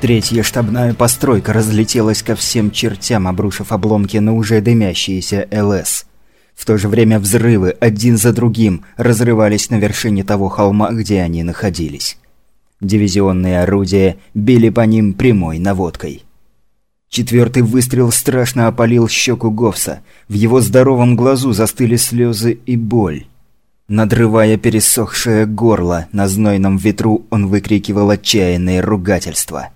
Третья штабная постройка разлетелась ко всем чертям, обрушив обломки на уже дымящиеся ЛС. В то же время взрывы, один за другим, разрывались на вершине того холма, где они находились. Дивизионные орудия били по ним прямой наводкой. Четвертый выстрел страшно опалил щеку Говса. В его здоровом глазу застыли слезы и боль. Надрывая пересохшее горло, на знойном ветру он выкрикивал отчаянные ругательства.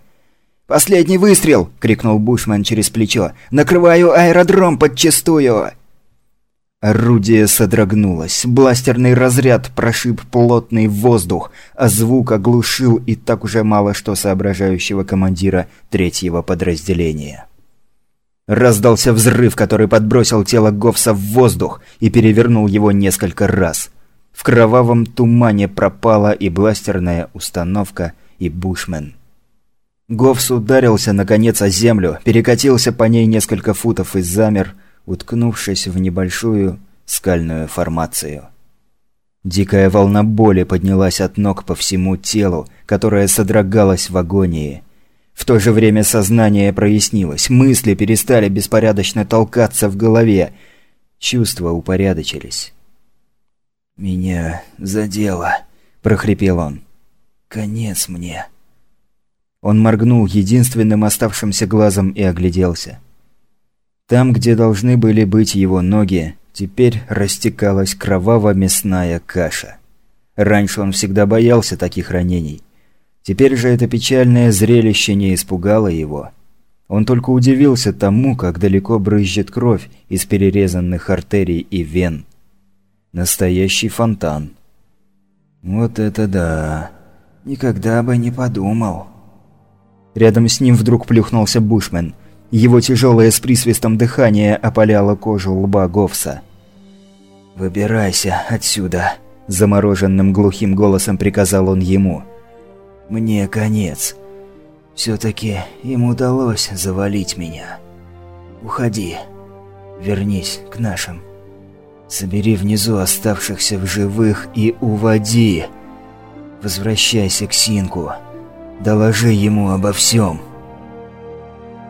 «Последний выстрел!» — крикнул Бушман через плечо. «Накрываю аэродром подчистую!» Орудие содрогнулось. Бластерный разряд прошиб плотный воздух, а звук оглушил и так уже мало что соображающего командира третьего подразделения. Раздался взрыв, который подбросил тело Говса в воздух и перевернул его несколько раз. В кровавом тумане пропала и бластерная установка, и Бушмен. Говс ударился, наконец, о землю, перекатился по ней несколько футов и замер, уткнувшись в небольшую скальную формацию. Дикая волна боли поднялась от ног по всему телу, которое содрогалось в агонии. В то же время сознание прояснилось, мысли перестали беспорядочно толкаться в голове, чувства упорядочились. «Меня задело», – прохрипел он. «Конец мне». Он моргнул единственным оставшимся глазом и огляделся. Там, где должны были быть его ноги, теперь растекалась кроваво-мясная каша. Раньше он всегда боялся таких ранений. Теперь же это печальное зрелище не испугало его. Он только удивился тому, как далеко брызжет кровь из перерезанных артерий и вен. Настоящий фонтан. Вот это да. Никогда бы не подумал. Рядом с ним вдруг плюхнулся Бушмен. Его тяжелое с присвистом дыхание опаляло кожу лба Говса. «Выбирайся отсюда», – замороженным глухим голосом приказал он ему. «Мне конец. Все-таки им удалось завалить меня. Уходи. Вернись к нашим. Собери внизу оставшихся в живых и уводи. Возвращайся к Синку. Доложи ему обо всем».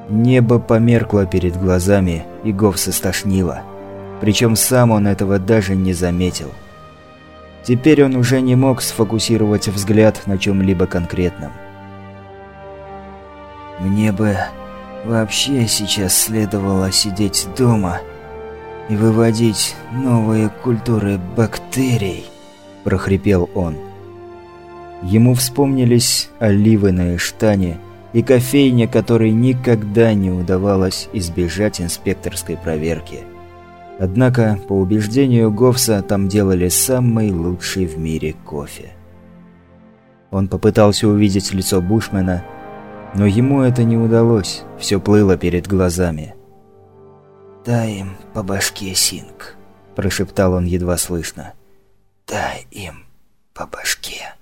Небо померкло перед глазами, и Говса стошнило. Причем сам он этого даже не заметил. Теперь он уже не мог сфокусировать взгляд на чем-либо конкретном. «Мне бы вообще сейчас следовало сидеть дома и выводить новые культуры бактерий», – прохрипел он. Ему вспомнились оливы на Эштане – и кофейня, которой никогда не удавалось избежать инспекторской проверки. Однако, по убеждению Говса, там делали самый лучший в мире кофе. Он попытался увидеть лицо Бушмена, но ему это не удалось, все плыло перед глазами. «Дай им по башке, Синг», – прошептал он едва слышно. «Дай им по башке».